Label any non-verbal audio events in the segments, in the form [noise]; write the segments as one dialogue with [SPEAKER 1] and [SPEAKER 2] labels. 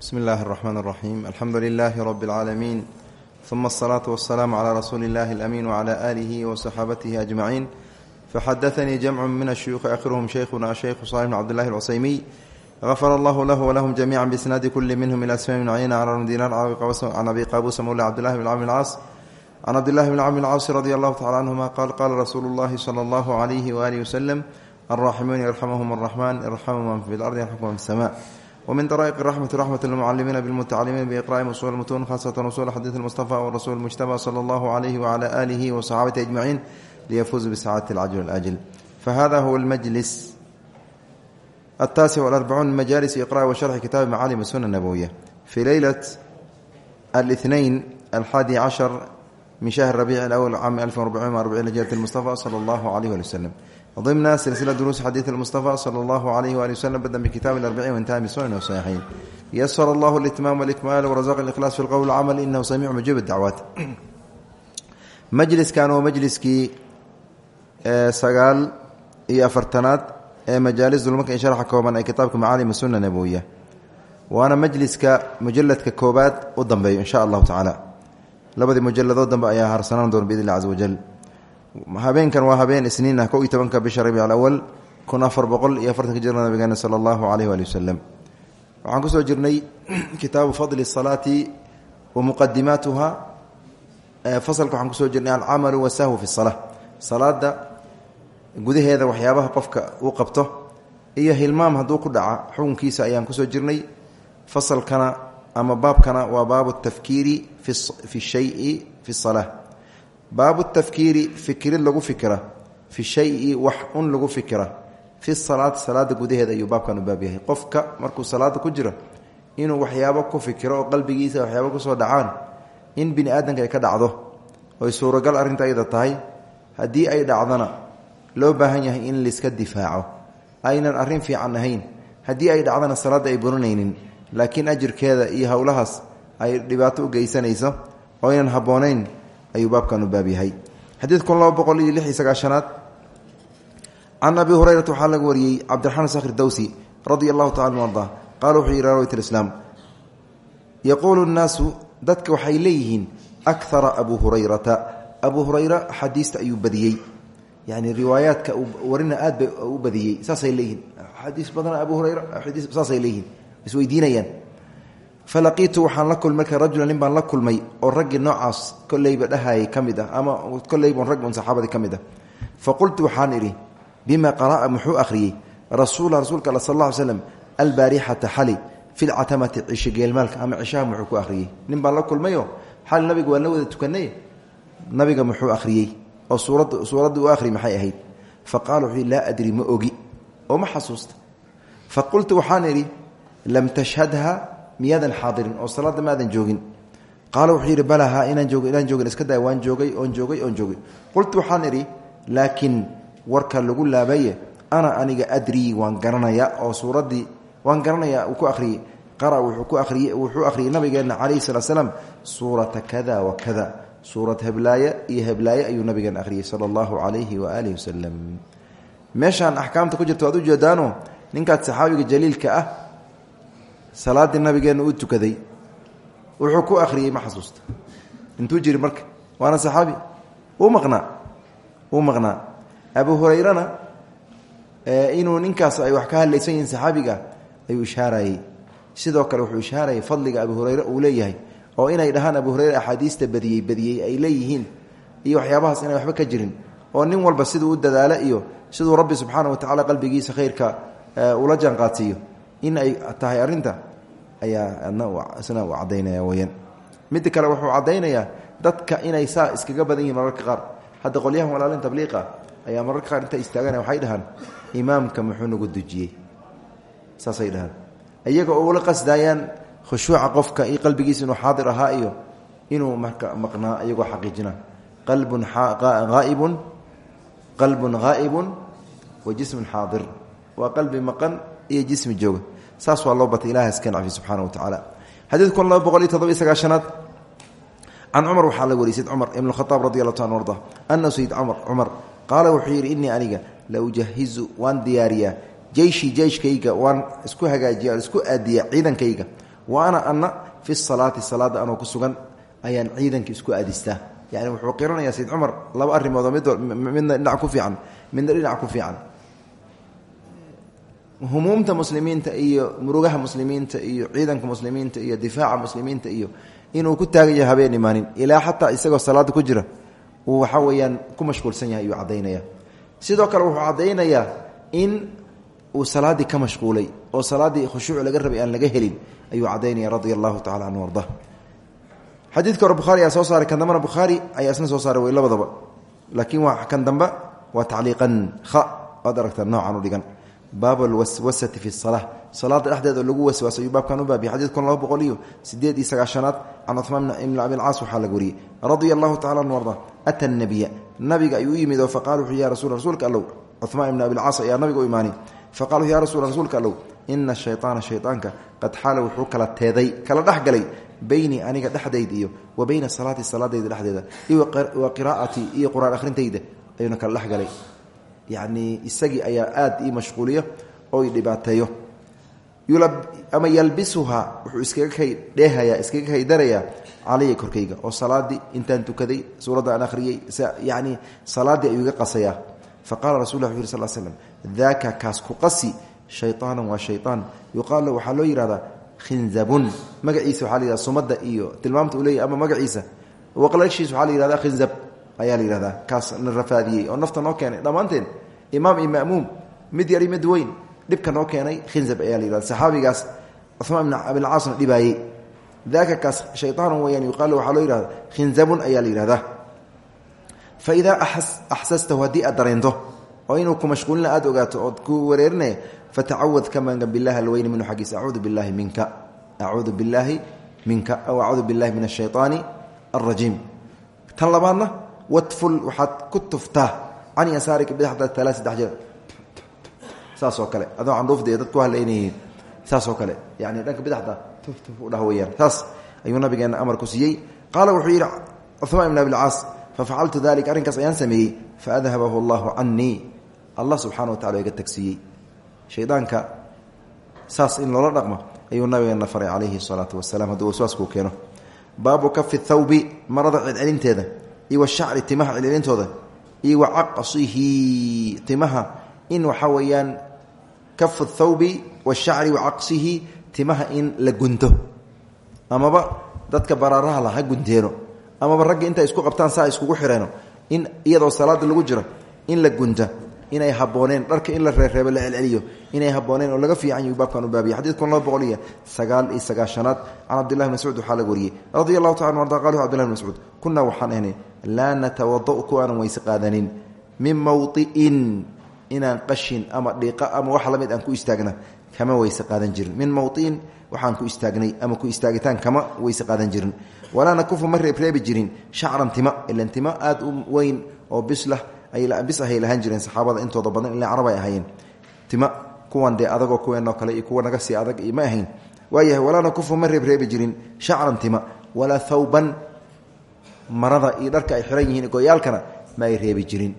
[SPEAKER 1] bsmi اllahi الرحmn الرaxيm alxamdu لilh rb العaalamiin ثuma الصlaaة والسlاam عlى rasuuli اllahi الأmin وعlى آlih وصxaabatihi أجmaعiin faxadaثnii jamc min الshuyuuخi akhirhm shaykhuna shaykhu صالح bn cbd اllahi الcusaymiy غfr allah lah wlahm jamiعa bsnaadi kuli minhm ilى sma bn cayna can dinar can abi qabusa mawla cbdillahi bn cami اlcaas can cabdillahi bn cami اlcaas radi allahu tacala canهuma qaal qala rasuulu اllahi slى اllah عlyh walih wslm الraximuun yrxamhm الرaxman irxamu man fi اlarض yrxamkum man fi الsma wmin daraa'iq raxmati raxmat lmucalimiina bilmutacalimiin biiqra'i usul mutuun khasatan usul xadiid mustafa wrasuul mujtaba sala allahu calayhi wacala aalihi wasaxaabati ajmaciin liyafuuzu bisacaadati alcajl alajl fahada huwa almajlis altaasic walarbacuun min majaalis iqra'i wa sharxi kitaabi macaalim suna nabowiya fii leylat alithnain alxaadi cashar min shahri rabiici alawal caami alfin arbacin arbacin hijrat mustafa sala allahu calayh wali waslem ضمن سلسلة دروس حديث المصطفى صلى الله عليه وآله وسلم بدأ بكتاب الأربعين وانتهى بسنن وصحيحين يسر الله الاتمام والإكمال ورزق الإخلاص في القول والعمل إنه سميع مجيب الدعوات مجلس كان ومجلسكii sagaal iyo afartanaad ee majaalis dulmarka in sharxa kooban ee kitaabka macaalim sunna nabowiya waana majliska mujaladka koobaad u dambeeyo in sha allahu tacaala labadii mujaladoo dambe ayaa harsanaan doona biidn illahi caza wajal habeenkan waa habeen isniin ah kow iyo tobanka bisha rabiic alawal kun afar boqol iyo afartanka jirna nabigeena sala allahu caleyh waali wasalam waxaan ku soo jirnay kitaabu fadli salaati wa muqadimaatuha fasalka waxaan ku soo jirnay alcamalu wasahwu fi sala salaada gudaheeda waxyaabaha qofka uu qabto iyo hilmaam hadduu ku dhaca xukunkiisa ayaan ku soo jirnay. Fasalkana ama baabkana waa baabu tafkiiri fi shayi fi sala baabu tafkiiri fikirid lagu fikira fi shayi wax un lagu fikira fi salaati salaada gudaheeda ayuu baabkan u baab yahay. Qofka markuu salaada ku jiro inuu waxyaabo ku fikiro oo qalbigiisa waxyaabo ku soo dhacaan in bini aadamka ay ka dhacdo oy suuragal arrinta ayada tahay haddii ay dhacdona loo baahan yahay in laiska difaaco. Aynan arrin fiican ahayn haddii ay dhacdona salaadda ay burinaynin laakiin ajirkeeda iyo howlahaas ay dhibaato u geysanayso oo aynan habboonayn ayuu baabkan u baab yahay. Xadiid kun laba boqol iyo lix iyo sagaashanaad can abi hurayrata waxaa laga wariyey cabdiraxmaan sakhri dawsi radia allahu tacala anu arda qaala wuxuu yihi rawayt alislaam yaquulu dadka waxay leeyihiin akara abu hurayrata. Abu hurayra xadiista ayuu badiyey. Yani riwaayaadka warina aad u badiyey saasay leeyihiin. Xadiis badana abu hurayra saasay leeyihiin. Isweydiinayaan falaqiitu waxaan la kulmay marka rajula nin baan la kulmay oo raggii noocaas koleyba dhahayay ka mid ah ama koleyba rag un saxaabadii ka mid ah. Bima qara'a? Muxuu akhriyey rasuula rasuulka sal alla ly slam albaarixata xali fi lcatamati geelmaalka ama cishaha muxuu ku akhriyey nin baan la kulmayo? Xali nabiga waan la tukanay? Nabiga muxuu akhriyey oo suurad suuradda u akhri maxay ahayd? Fa qaala adri ma ogi. Oo ma xasuusta fa qultu lam tashhadha miyaadan xaadirin oo salaada maadan joogin. Qaala wuxuu yidhi inaan joog inaan joogin iska daa waan joogay oon joogay oon joogay. Qultu waxaan idhi warka lagu laabaye ana aniga adrii waan garanayaa oo suuraddii waan garanayaa uu ku akhriyey. Qara wuxuu ku akhriyey wuxuu akhriyey nabigeenna calayhi salaa slaam suurata kada wa kada. Suurad heblaaye iyo heblaaye ayuu nabigeena akhriyey sala allahu calayhi wa aalihi wasalam meeshaan axkaamta ku jirta waad u jeedaano saxaabiga jaliilka ah salaadii nabigeenna uu tukaday wuxuu ku akhriyey ma xasuusta intuu jiri marka waana saxaabi? Uu maqnaa? Uu maqnaa. Abu hurayrana inuu ninkaas ay wax ka hadlaysan yihiin saxaabiga ayuu ishaarayey. Sidoo kale wuxuu ishaarayay fadliga abu hurayre uu leeyahay oo inay dhahaan abu hurayre axaadiista badiyey badiyey ay leeyihiin iyo waxyaabahaas inay waxba ka jirin oo nin walba siduu u dadaalo iyo siduu rabbi subxaana wa tacala qalbigiisa khayrka ula jaanqaadsiiyo in ay tahay arinta ayaa isna uu cadaynaya weyaan midda kale wuxuu caddaynayaa dadka inay saa iskaga badan yihiin mararka qaar. Hadda qolyahan walaalin tabliiqa ayaa mararka qaar inta istaaganaya waxay dhahaan imaamka muxuu nagu dujiyey saasay dhahaan. Iyaga oo ula qasdaayaan khushuuca qofka iyo qalbigiisa inuu xaadir ahaa iyo inuu marka maqnaa iyagoo xaqiijina qalbun aaibun qalbun haa'ibun wa jismun xaadir. Waa qalbi maqan iyo jismi jooga saas waa loo batay ilaha iska nacfi subxana wa tacaala. Xadiid kun laba boqol iyo todobiyo sagaashanaad can cumar waxaa ibn khaaab radi allahu ta an arda ana sayid cumar cumar qaala wuxuu yidhi aniga la ujahizu waan diyaariyaa jeyshii jeyshkayga waan isku hagaajiya isku aadiya ciidankayga wa ana ana fi salaati salaada anoo ku sugan ayaan ciidanka isku aadistaa. Yani wuxuu qiranayaa sayd cumar laba arrimoodoo mid midna dhinac ku fiican midna dhinac ku fiican humuumta muslimiinta iyo murugaha muslimiinta iyo ciidanka muslimiinta iyo difaaca muslimiinta iyo inuu ku taagan yahay habeen imaanin ilaa xataa isagoo salaada ku jira uu waxa weeyaan ku mashquulsan yahay ayuu caddaynaya. Sidoo kale wuxuu caddaynayaa in uu salaaddii ka mashquulay oo salaaddii khushuuc laga rabay aan laga helin ayuu caddaynaya radia allahu tacala canhu arda xadiidka hore ayaa soo saaray kan dambena bukhaari ayaa isna soo saaray way labadaba laakiin waa kan dambe waa tacliiqan kha waad aragtaa noocan dhigan baab alwaswasati fi sala salaada dhexdeeda lagu waswaaso ayuu baabkan u baabiya xadid kun laba boqol iyo sideed iyo sagaashanaad can cumaan ibn abilcaas waxaa laga wariyey. Radia allahu tacala anu arda. Ata nabiya nabiga ayuu u yimid oo faqala wuxuu ya rasul rasuulka allow. Cumaan ibn abilcaas ayaa nabiga u imaanay. Faqala ya rasul rasuulka allow. Ina shayaana shayطaanka qad xaala wuxuu kala teeday kala dhexgalay beynii aniga dhexdayda iyo wa beyna salaati salaadayda dhexdeeda iyo wa qiraacatii iyo yacni isagii ayaa aada ii mashquuliyo oo i dhibaateeyo. Ama yalbisuhaa wuxuu iskaga kay dheehayaa iskaga kaydarayaa calaya korkayga oo salaadii intaan tukaday suuradda aan akhriyey yacni salaaddii ayuu iga qasayaa. Fa qaala rasul lla wuxu yiri sal kaas ku qasi shayطaanan waa shayطaan yuqaal lahu loo yihahdaa khinzabun. Magaciisa waxaa la yihahda sumadda iyo tilmaamta uu leeyahy ama magaciisa. Waqlashiisa waxaa la yihahda khinzab ayaa la yihahdaa kaas na rafaadiyey. Oo nafta noo keenay. Dhammaanteen imaam iyo ma'muum mid yar iyo mid weyn dhibka noo keenay khinzab ayaa la yihahda saxaabigaas cumaan ibn abilcaasna dhibaayey. Daaka kaas shayطaan weyaan yuqaal waxaa loo yihahda khinzabun ayaa la yihahdaa fa idaa axsastahu haddii aad dareento oo inuu ku mashquulina aada ogaato ood ku wareerinaya fatacawad ka magan bilahi alweyni minhu xaggiisa acuudu billahi minka acuudu billaahi minka aw acuudu billahi min ashayطaani alrajiim tan labaadna wadful waxaad ku tuftaa. Can yasaarika bidxda tala saddex jeer. Saasoo kale. Adoo candhuufda dadku halaynayeen saasoo kale. Yani dhanka bidxda tuftuf u dhah weyaan saas ayuu nabigeena amar ku siiyey. Qaala wuxuu yidhi cumaan ibn abilcaas fafacaltu dalik arrinkaas ayaan sameeyey. Faadhabahu allahu canii allah subxana wa tacala iga tagsiiyey. Shaydaanka saas in loola dhaqmo ayuu nabigeena faray calayhi salaatu wasalaam hadduu waswaaskuu keeno. Baabu kafi iyo washacri timaha celcelintooda iyo wa caqsihi timaha. In waxaa weeyaan kafu thawbi washacri wa caqsihi timaha in la gunto. Amaba dadka baraaraha la ha gunteeno. Amaba ragga intay isku qabtaan saa iskugu xireeno in iyadoo salaada lagu jiro in la gunta inay habooneen dharka in la reereebo la celceliyo inay habooneen oo laga fiican yahi baabkan u baabiya xadid kun laba boqol iyo sagaal iyo sagaashanaad can cabdillahi bn mascuud waxaa laga wariyey. Radia allahu taala arda qal cbdillahi bn mascuud kunaa waxaan ahnay laa natawada'u ku aanan weyse min mawطi'in inaan qashin ama dhiiqa ama wax la mid aan ku istaagna kama weyse qaadan jirin. Min mawطi'in waxaan ku istaagnay ama ku istaagitaan kama weyse qaadan jirin. Walaa nakufu ma reebreebi jirin shacran tima ilan tima aada u weyn oo bislah bis ahay lahaan jireen saxaabada intooda badan ila carab ay tima kuwan dee adagoo kuweenoo kale iyo kuwa naga sii adag iyo ahayn. Waayahay walaa nakufu ma reebreebi jirin. Shacran tima walaa thawban marada iyo dharka ay xiran yihiin goyaalkana ma ay reebi jirin.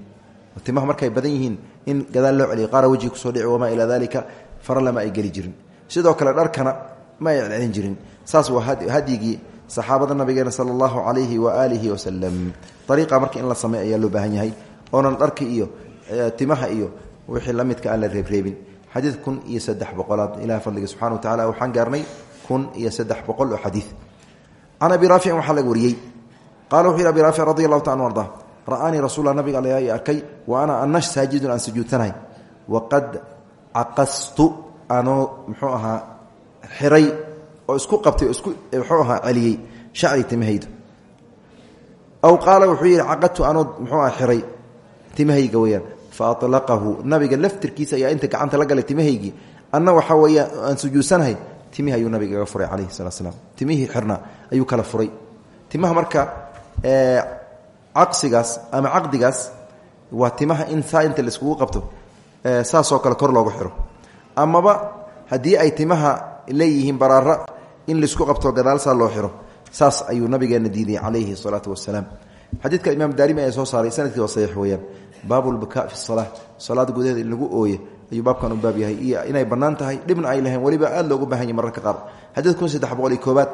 [SPEAKER 1] Timaha markay badan yihiin in gadaal loo celiyo qaara wejigi ku soo dhici wamaa ilaa dalika faralama ay geli jirin. Sidoo kale dharkana ma ay celcelin jirin. Saas waa hadyigii saxaabada nabigeena sala allahu calayhi wa aalihi wasalam ariiqa marka in la sameey ayaa loo baahan yahay oonan dharki iyo timaha iyo wixii la midka aan la reebreebin. Xadiid kun iyo saddex boqolaad ilaha fadliga subxana wa tacala waxaan gaarnay kun iyo saddex boqol oo xadiid. Can abi raaficin waxaa laga wariyey. Qala wuxuu yhi abi raafic radi allahu ta anu arda ra'aanii rasulla nabiga al i arkay wa ana anash saajidun aan sujuudsanahay waqad caqastu anoo muxuu ahaa xiray oo isku qabtay oo isku muxuu ahaa celiyey shacri timahaydu. Aw qaala wuxuu yidhi caqadtu anoo muxuu aha xiray timahayga weyaan fa nabiga laftirkiisa ayaa inta gacanta la galay timahaygii. Anna waxaa weya aan sujuudsanahay timihii ayuu nabiga iga furay calayhi salatu slam timihii xirnaa ayuu kala furay. Timaha marka caqsigaas ama caqdigaas waa timaha in saa inta laiskugu qabto saasoo kale kor loogu xiro. Amaba haddii ay timaha leeyihiin baraara in la isku qabto gadaal saa loo xiro saas ayuu nabigeena diiday calayhi salaatu wasalaam xadiidka imaam daarimi ayaa soo saaray sannadkii waa saxiix weeyaan baabu lbukaa fi salaa salaada gudaheeda in lagu ooye ayuu baabkan u baab yahay. Iyo inay bannaan tahay dhibna ay lahayn. Weliba aad loogu baahan yahy mararka qaar. Xadiid kun saddex boqol iyo koobaad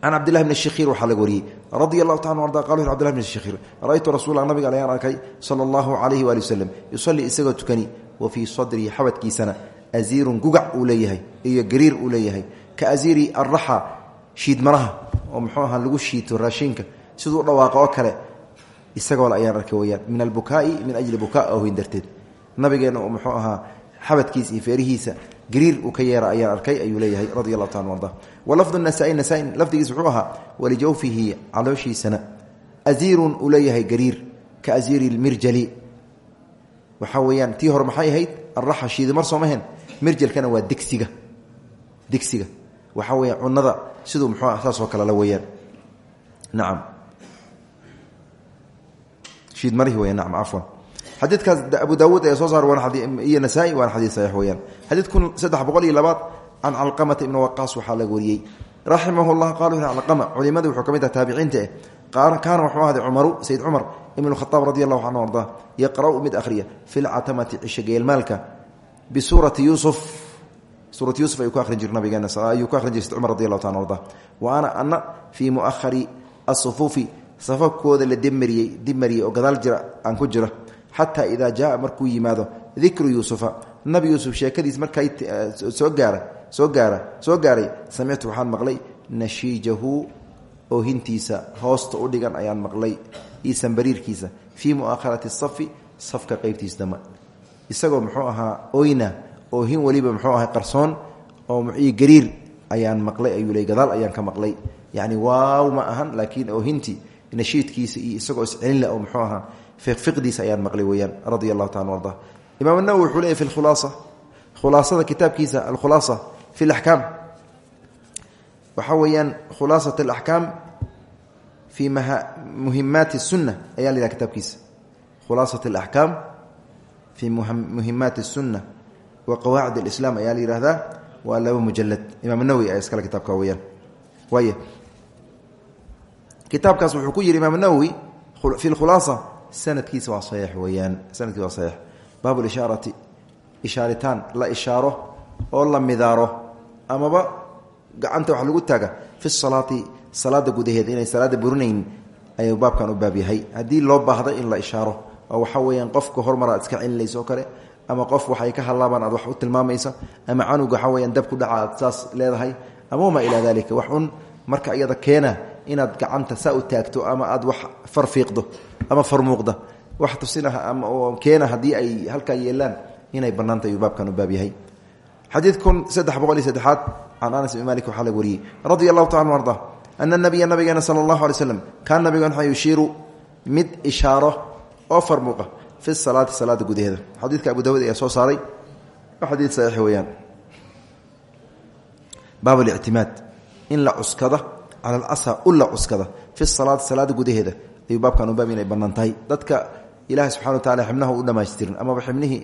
[SPEAKER 1] can cabdillahi bni shikhiir waxaa laga wariyey. Radia allahu taala arda qala wuxu abdillahi bni shikhiir ra-ytu rasuula nabiga ayaan arkay sala allahu calayhi waali wasalam yusallii isagoo tukani wa fii sadrihi xabadkiisana asiirun gugac uu leeyahay iyo gariir uu leeyahay. Ka asiiri arraxa shiidmaraha oo isagoo ayaan arkay weyaan min albukaai min ajli bukaa ohin darteed. Nabigeena uu muxuu ahaa xabadkiisa iyo feerihiisa gariir uu ka yeera ayaan arkay ayuu leeyahay radi taala arda walafdu nasaa-i nasaa-i lafdigiis wuxuu ahaa walijawfihi calooshiisana asiirun uu leeyahay gariir ka asiiri lmirjali waxaa weeyaan tii hore maxay ahayd? Araxa shiidimar soomaheen mirjalkana waa digsiga. Digsiga. Waxaa weya cunada siduu muxuu ah saasoo kale la weeyaan. Nacam xadiidkaas abu daawuud ayaa soo saar iyo nasaa-i waana xadiid saxiix weeyaan. Xadiid kun saddex boqol iyo labaad can calqamata ibni waqaas waxaa laga wariyey. Raximah llah qala calqama culimadii wuxuu ka mid ah taabiciinta eh. Kaana wuxuu ahday cumaru sayd cumar ibn khaaab radi allahu canhu arda yaqra'u mid akhriya fi lcatamati cisho geelmaalka bisuurati yuusuf. Suurat yuusuf ayuu ku ahrin jir nabigeena ayuu ku ahrin jir sayd cumar radi allahu taala arda. Wa ana ana fii muahari asufuufi safafkooda la dibmariyey dibmariyey oo gadaal jira aan ku jira xataa idaa jaaa markuu yimaado dikru yuusufa nabi yuusuf sheekadiis markay soo gaara soo gaara soo gaaray. Samictu waxaan maqlay nashiijahu oohintiisa hoosta u dhigan ayaan maqlay iyo sambariirkiisa fii mu'aakharati safi safka qeybtiis dama. Isagoo muxuu ahaa oyna oohin weliba muxuu ahaa qarsoon oo iyo gariir ayaan maqlay ayuu le gadaal ayaan ka maqlay. Yacni waaw ma ahan laakiin oohintii nashiidkiisa iyo isagoo iscelin leh oo muxuu ahaa fiqdiisa ayaan maqlay weyaan radia allahu taala arda imaam nawowi wuxuu leeyay fi khulaasa khulaasada kitaabkiisa alkhulaasa fi laxkaam waxaa weeyaan khulaasat alaxkaam fi muhimaati sunna ayaa la yidhaha kitaabkiisa. Khulaasat alaxkaam fi muhimaati sunna wa qawaacid alislaam ayaa la yihahdaa waa laba mujalad imaam nawowi ayaa iskale kitaabka weyaan waaya kitaabkaas wuxuu ku yidhi imaam nawowi fi lkhulaasa sanadkiisa waa saxiix weeyaan sanadkiisa waa saxiix. Baab lishaarati ishaaritaan la ishaaro oo la midaaro amaba gacanta wax lagu taaga fi salaati salaada gudaheeda inay salaada burinayn ayuu baabkan u baab yahay. Haddii loo baahda in la ishaaro oo waxa weeyaan qofka hormar aad iska celinayso kale ama qof waxay ka hadlaabaan aad wax u tilmaamaysa ama canuga waxa weyaan dab ku dhaca saas leedahay ama wamaa ilaa dalika wax marka iyada keena inaad gacanta saa u taagto ama aad wax farfiiqdo ama farmuuqda wax tusinaha ama keena haddii ay halkaa yeelaan inay bannaanta ayuu baabkan u yahay. Xadiid kun saddex boqol iyo anas bn malik waxaa laga wariyey. Taala arda ana nabiya nabigeena sala allahu alay slam kaan nabigan waxaa yushiiru mid ishaaro oo fi salaati salaada gudaheeda. Xadiidka abu dawud ayaa soo saaray. Waa xadiid saxiix weeyaan. Baab alictimaad in la cala alcasa u la cuskada fi salaati salaada gudaheeda ayuu baabkan u baab inay bannaan tahay. Dadka ilaahay subxana wa tacala xibnaha u dhamaystirin amaba xibnihii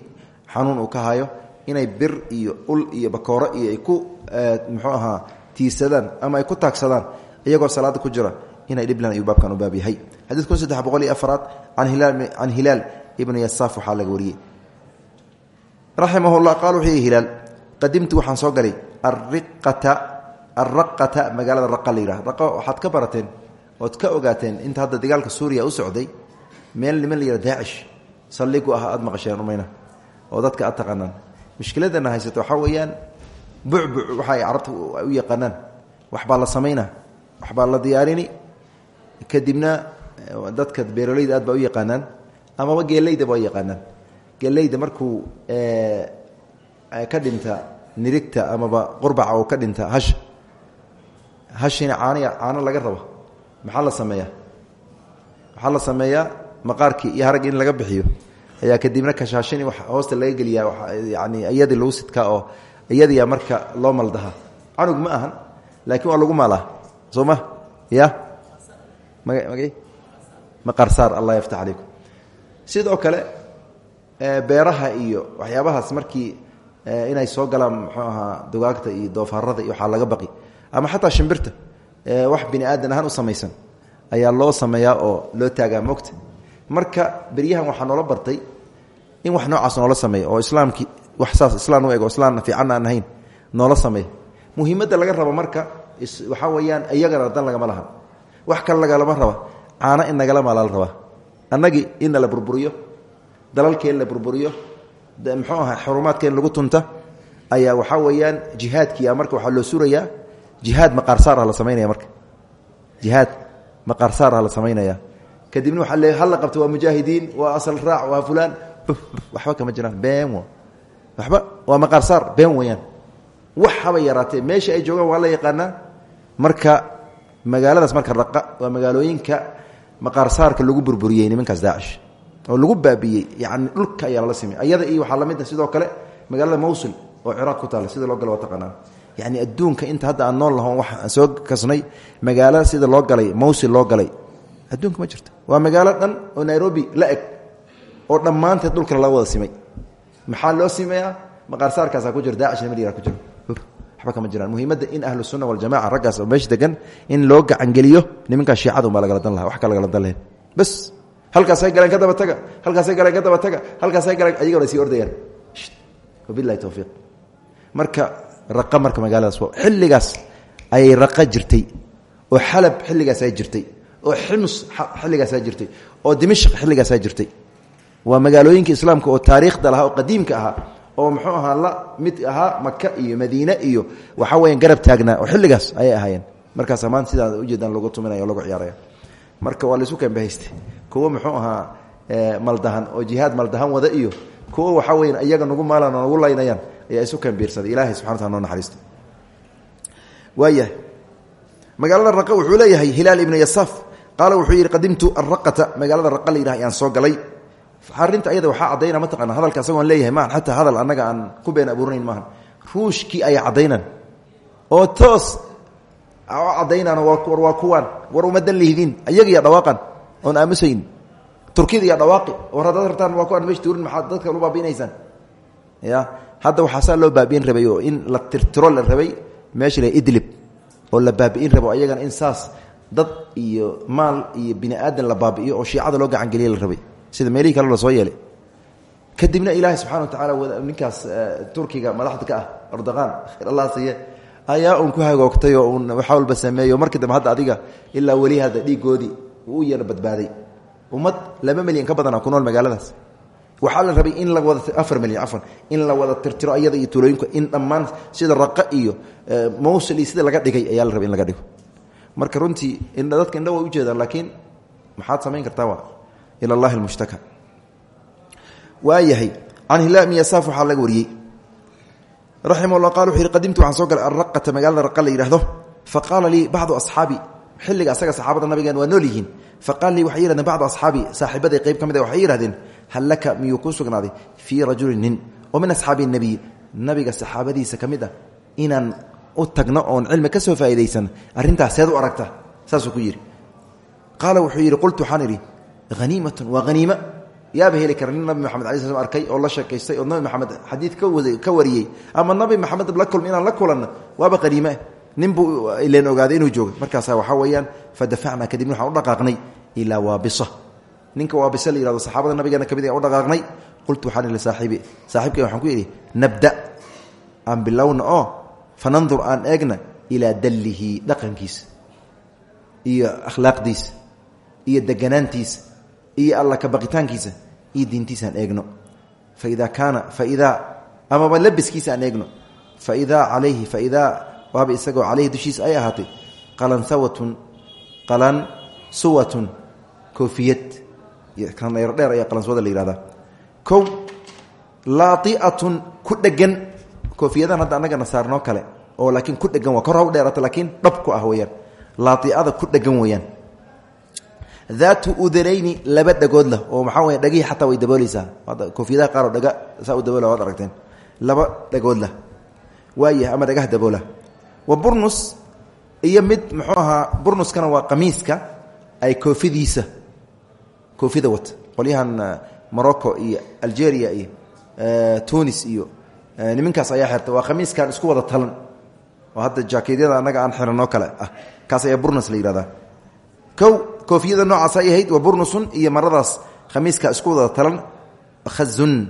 [SPEAKER 1] xanuun uu ka hayo inay bir iyo ul iyo bakooro iyo ay ku muxuu ahaa tiirsadaan ama ay ku taagsadaan iyagoo salaada ku jira inay dhiblan ayuu baabkan u baab yahay. Xadiid kun saddex boqol iyo afaraad can hilaal ibnu yasaaf waxaa laga wariyey. Raximahullah qaal wuxuu yihi araqata magaalada raqa la yidhaha raqa waxaad ka barateen ood ka ogaateen inta hadda dagaalka suuriya u socday meel niman la yidhaha daacish salligu ah aada maqasheen umayna oo dadka aad taqaanaan mushkiladana haysato waxaa weeyaan bucbuc waxa ay carabta u yaqaanaan waxbaa la samaynaa waxbaa la diyaarini kadibna dadka beeroleyda aad baa u yaqaanaan amaba geeleyda baa u yaqaanaan geeleyda markuu ka dhinta nirigta amaba qurbaca oo ka dhinta hash hashina caani caano laga rabo. Maxaa la sameeyaa? Waxaa la sameeyaa? Maqaarkii iyo haraggi in laga bixiyo. Ayaa kadibna kashaashini wa hoosta laga geliyaa yani iyadii lagu sidkaa oo iyadiyaa marka loo maldaha canug ma ahan laakiin waa lagu maalaa. Soo ma? Ya mag maqarsaar allah yaftax calaykum. Sidoo kale beeraha iyo waxyaabahaas markii inay soo galaan dugaagta iyo doofaarada iyo waxaa laga baqi ama xataa shimbirta wax bini aadan ahaan u samaysan ayaa loo sameeyaa oo loo taagaa mogta marka beryahan waxaa noola bartay in wax noocaas noola sameeyo oo islaamkii wax saas islaan u eg oo islaan fiican aan noola sameeyo. Muhiimadda laga rabo marka waxaa weeyaan iyagana dan lagama laha wax kale lagalama raba caano in nagala maalala rabaa annagii inna la burburiyo dalalkeen la burburiyo muxuu aha lagu tunta ayaa waxaa weeyaan jihaadkiia marka waxaa loo surayaa jihaad maqaarsaarah la samaynaya marka. Jihaad maqaarsaarah la samaynaya. Kadibna waxaa le halla qabta waa mujaahidiin waa asal raac waa fulaan. Waxba kama jiraan been waxba waa maqaarsaar been weyaan wax haba yaraatee meesha ay joogaan waa la yaqaanaa. Marka magaaladaas marka raqa waa magaalooyinka maqaarsaarka lagu burburiyey nimankaas daacish. Oo lagu baabiiyey yani dhulka ayaa lala simay. Ayada iyo waxaa la mid ah sidoo kale magaalada mawsil oo ciraaq ku taalla sida loo gala waa yani adduunka inta hadda aan nool lahoon wax aan soo kasnay magaalo sida loo galay mawsil loo galay adduunka ma jirto. Waa magaalo dhan oo nairobi la eg oo dhammaanteed dhulka la wada simay. Maxaa loo simayaa maqaarsaarkaasa ku jiro daacish niman ku jiro. Waxba kama jiraan. Muhiimadda in ahlu sunna waljamaca raggaas oo meesha degan in loo gacangeliyo nimankaa shiicadu baa lagala dan laha wax ka lagala dan lahayn bas halkaasay galeen ka daba taga halkaasay galeen ka daba taga halkaasay galeen ayagona sii ordayaan. Wabilahi towfiiq marka raqa marka magaaladaas xilligaas ayay raqa jirtay oo xalab xilligaasaa jirtay oo xims xilligaasaa jirtay oo dimashq xilligaasaa jirtay. Waa magaalooyinka islaamka oo taariikhda lahaa oo qadiimka ahaa oo muxuu ahaa la mid ahaa maka iyo madiine iyo waxaa weya garab taagnaa oo xilligaas ayay ahaayeen. Markaas maanta sidaa ujeedaan logu tuminaya o lagu ciyaaraya. Marka waa laisu kambahayste kuwo muxuu ahaa maldahan oo jihaad maldahan wada iyo kuwo waxaa weya iyaga nagu maalan oo nagu laynayaan ayaa isu kambiirsaday ilahay subxana wataala noo naxariisto waayahay magaalada raqa wuxuu leeyahay hilaal ibnu yasaaf qaala wuxuu yidhi qadimtu araqata magaalada raqa la yidhah ayaan soo galay. Arinta ayada waxaa cadayna mataqana hadalka asagoon leeyahay maan xataa hadal annaga aan ku been abuuranayn maaha ruushkii ayaa caddaynan oo toos caddaynaan war waa kuwaan. War umadan lihidiin ayagiiya dhawaaqan oon aamusayn. Turkida iyo dhawaaqi. War haddaad rabtaan waa kuwaan mesh tuurin maxaad dadka lu baabi'inaysaan ya? Hadda waxaasaa loo baabi'in rabay oo in la tirtiro la rabay meesha la idlib oo la baabi'in rabo ayagana in saas dad iyo maal iyo bini aadan la baabi'iyo oo shiicada loo gacangeliya la rabay. Sida meelihii kale la soo yeelay. Kadibna ilaahay subxana wa tacaala ninkaas turkiga madaxda ka ah erdoqan khayr allah siiye ayaa uun ku hagoogtay oo uun waxa walba sameeyo markii dambe hadda adiga ilaa weli hadda dhiigoodii uu u yara badbaaday. Ummad laba milyan ka badana ku nool magaaladaas waxaa la rabay in la wada afar milyan afan in la wada tirtiro ayada iyo tuulooyinku in dhammaan sida raqa iyo mawsil iyo sida laga dhigay ayaa la rabay in laga dhigo. Marka runtii dadka indha way ujeedaan laakiin maxaad samayn kartaa ila allahi almushtaka. Waayahay can hilaal bn yasaaf waxaa laga wariyey. Raximah llah qala wuxu yihi qadimtu waxaan soo galay arraqata magaalada raqa la yidhahdo fa qaala lii bacdu asxaabi xilliga asaga saxaabada nabigeen waa nool yihiin. Fa qaala lii waxay yihahdeen bacdu asxaabi saaxiibaday qayb ka mid a waxay yihahdeen hal laka miyuu kuu sugnaaday fii rajulin nin oo min asxaabi nebiy nabiga saxaabadiisa ka mid ah inaan u tagno oon cilmi ka soo faa'iidaysan arrintaas seed u aragta saasuu ku yidhi. Qaala wuxuu yidhi qultu waxaan idhi haniimatun waa haniima yaaba heli kara nin nabi maxamed alai sl arkay oo la sheekaystay oo nabi maxamed xadiid ka wariyey. Ama nabi maxamed la kulm inaan la kulanno waaba haniime nin ilaa ninka waabisa la yihahdo saxaabada nabigeena ka mid u dhaqaaqnay. Qultu waxaan ihi saaxiibi saaxibkay waxaan ku idhi nabda aan bilowna oo fanandur aan eegna ilaa dallihi dhaqankiisa iyo akhlaaqdiisa iyo deganaantiisa iyo alla ka baqitaankiisa iyo diintiisa aan eegno. Faidaa kaana faidaa amaba labiskiisa aan eegno. Faidaa calayhi faidaa waaba isagoo calayhi dushiisa ay ahaatay qalansawatun qalan suwatun koofiyad dheer ayaa qalanswada la yihahdaa kow laaiatun ku dhegan. Koofiyadan hadda annagana saarnoo kale. Oo laakiin ku dhegan waa kor dheerata laakiin dhab ah weyaan laaiada ku dhegan weeyaan. Daatu udanayni laba dhagood lah oo maxaa wey dhagihii xataa way dabooleysaa koofiyadaha qaaroo dhaga saa u daboola waad aragteen. Laba dhagood lah waayah ama dhagaha daboola. Wa burnus iyo mid muxuu ahaa burnuskana waa qamiiska ay koofidiisa koofida wata qolyahan morocco iyo algeria iyo tunis iyo niminkaas ayaa xirta. Waa khamiiskan isku wada talan. Oo hadda jaakeedyada annaga aan xiranoo kale. Ah kaas ayaa burnus la yihahdaa kow koofiyada noocaas ay ahayd wa burnusun iyo maradaas khamiiska isku wada talan. Khazun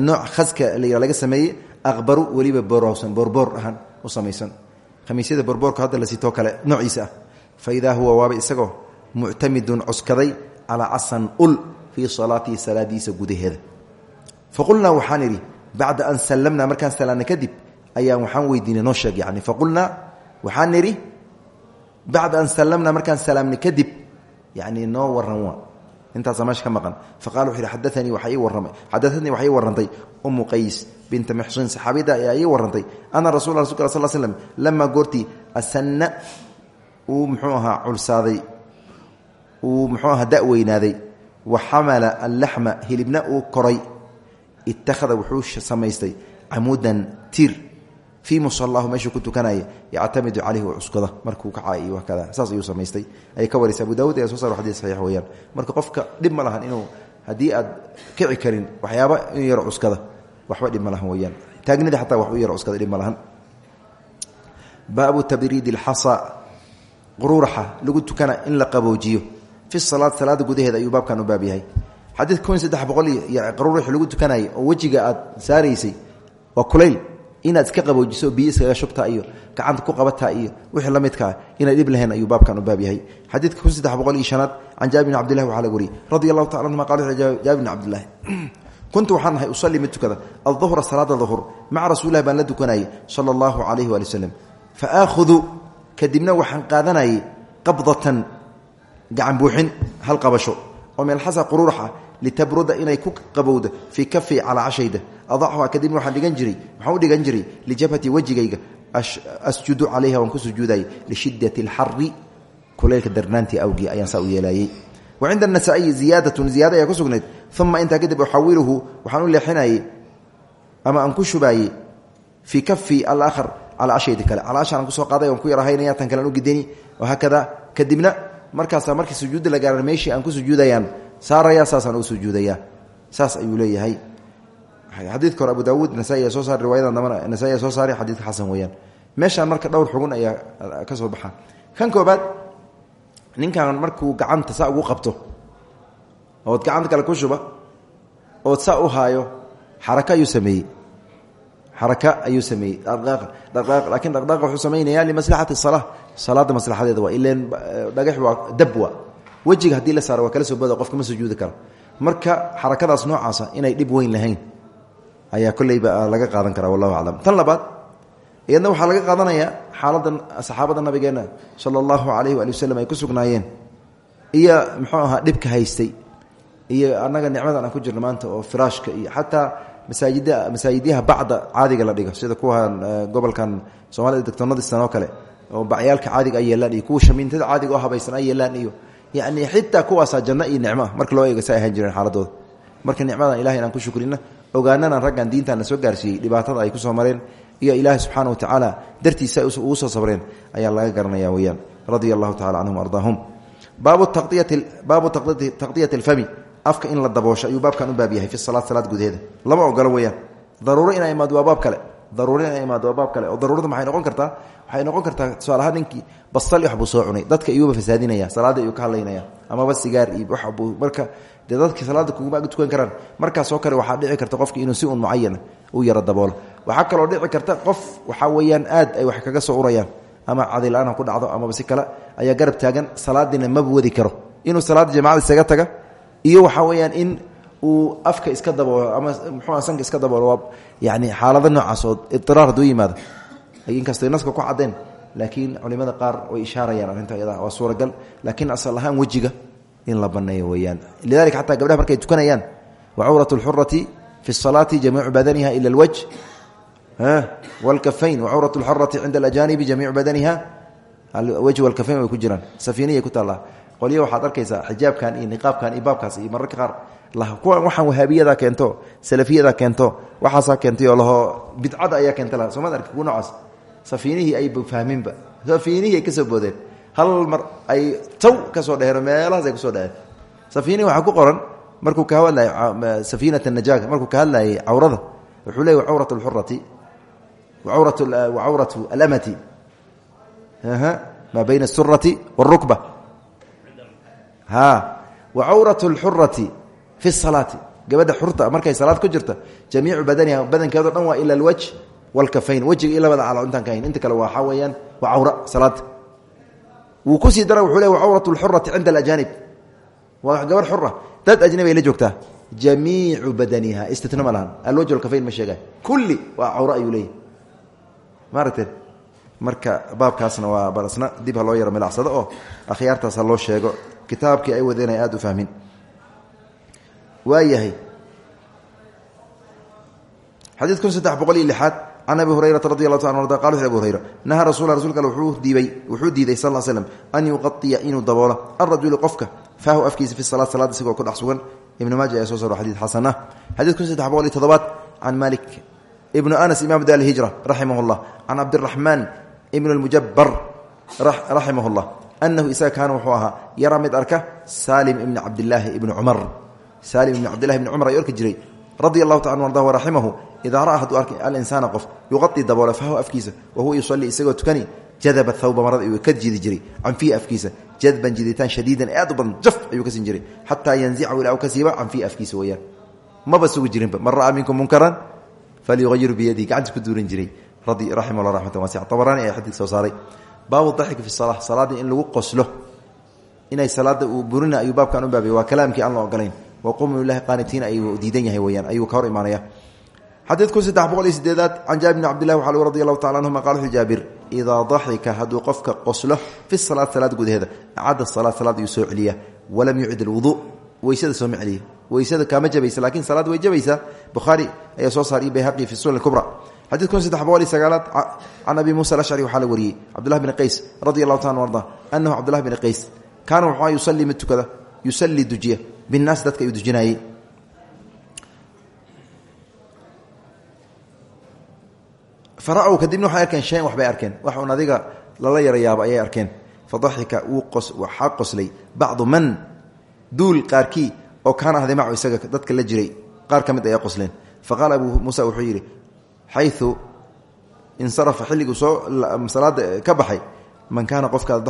[SPEAKER 1] nooc khaska la laga sameeyey aqbaru weliba boorhawsan boorboor ahaan u samaysan. Khamiisyada boorboorka hadda la sitoo kale noociisa ah. Fa idaa huwa waaba isagoo muctamidun cuskaday calaa casan ul fii salaatihi salaadiisa gudaheeda faqulnaa waxaan idhi bacda an sallamnaa markaan salaamna kadib ayaan waxaan weydiinay noo sheeg yani faqulnaa waxaan idhi bacda an sallamnaa markaan salaamna kadib yani noo waran waa intaasa meesha ka maqan faqala wuxu yidhi xadaanii waxaa ii warramay xadaanii waxaa ii warrantay umu qays binta mixsuin saxaabiyadda ayaa ii warrantay ana rasul rasulka sal slm lamaa uu muxuu ahaa da weynaaday wa xamala allaxma hilibna uu koray. Ittakhada wuxuu samaystay camuudan tiir. Fii musalahu meeshuu ku tukanaya yactamidu caleyhi u cuskada markuu kacaa iyo kada saas ayuu samaystay. Ayay ka warisa abu daawud ayaa soo sar xadis saxiix weyaan marka qofka dhib ma lahan inuu haddii aad kici karin waxyaaba inuu yaro cuskada waxba dhib ma lahan weyaan taagnida xataa wax u yaro cuskada fi salaad salaada gudaheeda ayuu baabkan u baab yahay. Xadiid kun saddex boqol iyo qaruurix lagu tukanayay oo wejiga aad saaraysay waa kulayl. Inaad iska qaboojiso biyo iskaga shubtaa iyo gacanta ku qabataa iyo wixii la midkaa inay dhib lahayn ayuu baabkan u baab yahay. Xadiidka kun saddex boqol iyo shanaad can jaabir bn cabdillahi waxaa laga wariyey radi allahu tacala anhuma qala jaabir bn cabdillahi kuntu waxaan ahay usalli mid tukada alduhra salaada duhur maca rasuulilah baan la tukanayay sala allahu calayhi waali wasalam fa aakhudu kadibna waxaan qaadanayay qabdatan gacan buuxin hal qabasho oo meelxasa quruurax ah litabruda inay ku qabowda fii kafi calaa cashayda. Adachuha kadibna waxaan dhigan jiray waxaan u dhigan jiray lijabhati wejigayga asjudu calayha waan ku sujuudayay lishiddati alxari kuleylka darnaantii awgii ayaan saa u yeelaayey wa cinda anasaa'iyi ziyaadatun ziyaada ayaa ku sugnayd uma intaa kadib uxawiluhu waxaan u leexinayey ama aan ku shubaayey fii kafi alaakhar calaa cashayda kale. Calaa cashaan aan ku soo qaaday aan ku yarahaynaya tan kale aan u gidani wahaakada kadibna markaasaa markii sujuudda la gaaran meeshii aan ku sujuudayaan saaraya saasaan ugu sujuudaya saas ayuu leeyahay. Xadiidka hore abu daawuud nasaa soo saar riwaayadan dambana nasaa soo saaray xadiidka xasan weeyaan. Meeshaan marka dhowr xugun ayaa ka soo baxa kan koobaad ninkan markuu gacanta saa ugu qabto ood gacanta kale ku shuba ood saa u haayo xaraka ayuu sameeyey xaraka ayuu sameeyey. Laakiin dhaqdhaaqa wuxuu samaynayaa limaslaxati salaa salaada maslaxadeeda waa ileen dhagax waa dab waa. Wejiga haddii la saaro waa kala soo booda qofka ma sujuudi karo. Marka xarakadaas noocaasa inay dhib weyn lahayn ayaa kolleyba laga qaadan karaa wallahu aclam. Tan labaad iyadna waxaa laga qaadanayaa xaaladda saxaabada nabigeena sala allahu calayhi waali wasalam ay ku sugnaayeen. Iyo muxuu ahaa dhibka haystay. Iyo annaga nicmadan ku jirno maanta oo firaashka iyo xataa masaajida masaajidyaha bacda caadiga la dhigo sida kuwan gobolkan soomaalida doctornadistan oo kale oo bacyaalka caadiga ay yeelaan iyo shamiintada caadiga oo habaysan ay yeelaan iyo yani xitaa kuwaasaa janno iyo marka loo eego sa ahaan xaaladooda. Marka nicmadan ilahay inaan ku shukrina ogaanana raggan diintaana soo gaarsiiyey dhibaatada ay ku soo mareen iyo ilaahay subxaana wa tacaala dartiisa ugu soo sabreen ayaa laga garanaya weyaan radia allahu tacala ardaahum. Baabu taqdiyati alfami afka in la daboosho ayuu baabkan u baab yahay fi salaad salaad gudaheeda. Lama ogolo weyaan daruuro inay imaado waa baab kale. Daruuro inay imaado waa baab kale. Oo daruurada maxay noqon kartaa? Waxay noqon kartaa tusaalahaan ninkii basali wax buu soo dadka iyuuba fasaadinaya salaada ayuu ka hadlaynaya. Amaba sigaar iyo wax buu marka dee dadki salaada kuguma tukan karaan. Markaasoo kale waxaa dhici karta qofki inuu si un mucayana u yaro daboolo waxaa kaloo dhici karta qof waxaa weeyaan aad ay wax kaga soo urayaan. Ama cadayla-aan ha ku dhacdo amaba si kale ayaa garab taagan salaadiina maba wadi karo. Inuu salaada jamacada isaga taga iyo waxaa weeyaan in uu afka iska daboolo ama muxua sanka iska daboolo waa yani xaalado noocaas oo idiraar hadduu yimaado inkastay naska ku caddeen laakiin culimada qaar way ishaarayaan arrinta iyada waa suuragal laakiin asal ahaan wejiga in la baneeyo weeyaan lidalika xataa gabdhaha markay tukanayaan wa cawrat اlxurati fi الsalaati jamiicu badaniha ila اlwajh wاlkafayn wacawrat اlxurati cinda اlajanibi jamiicu badaniha alwajh walkafayn way ku jiraan safiiniyay ku taallaa qolyo waxaad arkaysaa xijaabkan iyo niqaabkan iyo baabkaas iyo mararka qaar. Kuwan waxaan wahaabiyada keento salafiyada keento waxaasaa keentayoo laho bidcada ayaa keenta laha somaad arki kuwa nocaas safiinihii ay fahminba. Safiinihii ay ka soo hal mar ay taw ka soo meelahaas ay ku soo dheheen safiinihi waxaa ku qoran markuu ka hadlayay ah, safiinat najaaka markuu ka hadlayay cawrada wuxuu leey wacawrat alxurati wacawratu ah, alamati maa bayna asurati wاrukba ha. Wa cawrat lxurati fi salaati gabadha xurta markay salaad ku jirta jamiicu badaniha badankeedo dhan waa ila alwaj walkafayn wejiga i labada calo intaan ka hayn inta kale waxaa weeyaan waa cawra salaada wuu ku sii dara wuxuu le wa cawrat lxurati cinda alajaanib waa gabadh xura dad ajnabi ay la joogtaa. Jamiicu badaniha istitna ma lahan alwaj walkafayn ma sheega kulli waa cawra ayuu leeyahy maaragtee marka baabkaasna waa balasna. Dib ha loo yaro milacsado oo akhyaartaas ha loo sheego kitaabkii ay wadeen ay aada u fahmin. Waayahay. Xadiid kun saddex boqol iyo lixaad can abi hurayrata radi allahu ta arda qala wuxu abu hurayra nahaa rasul rasulka alle wuxuu diibay wuxuu diiday sal slm an yuqaiya inuu daboolo alrajulu qofka faahu afkiisa fi salaad salaad isagoo ku dhex sugan. Ibnu maaja ayaa soo saro xadiid xasan ah xadiid kun saddex boqol iyo toddobaad can malik ibnu anas imam da alhijra raximah llah can cabdiraxmaan ibn lmujabar raximah llah anahu isaga kaana wuxuu ahaa yara mid arka salim ibni cabdilaahi ibni cumar salim ibni cabdillahi ibni cumar ayuu arki jiray radi allahu ta anu ardah raximahu idaa ra'a hadduu arkay alinsaana qof yuqai daboole fahu afkiisa wahuwa yusalii isagoo tukani jadaba thawba marada ayuu ka jidi jiray can fiihi afkiisa jadban jiditaan shadiidan aad u badan jaf ayuu ka siin jiray xataa yanzicahu ilaa u ka siiba can fiihi afkiisa weyaan maba sugi jirinba man ra'aa minkum munkaran falyuayiru biyadihi gacanti ku duuran jiray raximah llah raxmatan wasica abaraani ayaa xadiidka soo saaray baabu daxiki fi sala salaadii in lagu qoslo. Inay salaada uu burina ayuu baabkan u baabay waa kalaamkii aan la ogolayn waqumu lilahi qaanitiin ayuu diidan yahay weyaan ayuu ka hor imaanaya. Xadiidku saddex boqol iyo sideedaad can jaabir bni cabdillahi waxaa radi allahu tacala anhuma qala wuxuu jaabir idaa daxika hadduu qofka qoslo fi salaad salaad gudaheeda acadda salaad salaad ayuu soo celiya walam yucid alwuduu weysada sooma celiya weysada kaama jabaysa laakiin salaad way jabaysaa. Bukhaari ayaa soo saar iyo bayhaqi fi sunan kubra xadid kun saddex boqol iyo sagaalaad can abi muusa alashcri waxaa la wariyey cabdullahi bni qays radi taala arda anahu cabdullahi bni qays kaana wuxuu yusalii mid tukada yusalii dujiya binnaas dadka ayuu dujinayey. Fara-w kadibna waxay arkeen shayan arkeen. Wax un adiga lala yara yaabo ayay arkeen. Fadaxika wuu waxaa qoslay bacdu man duul qaarkii oo kaana ahday isaga dadka la jiray qaar ka ayaa qosleen faqaala abuu muusa wuxuu yidhi xayu insarafa xilliguu soo salaada ka baxay man kaana qofka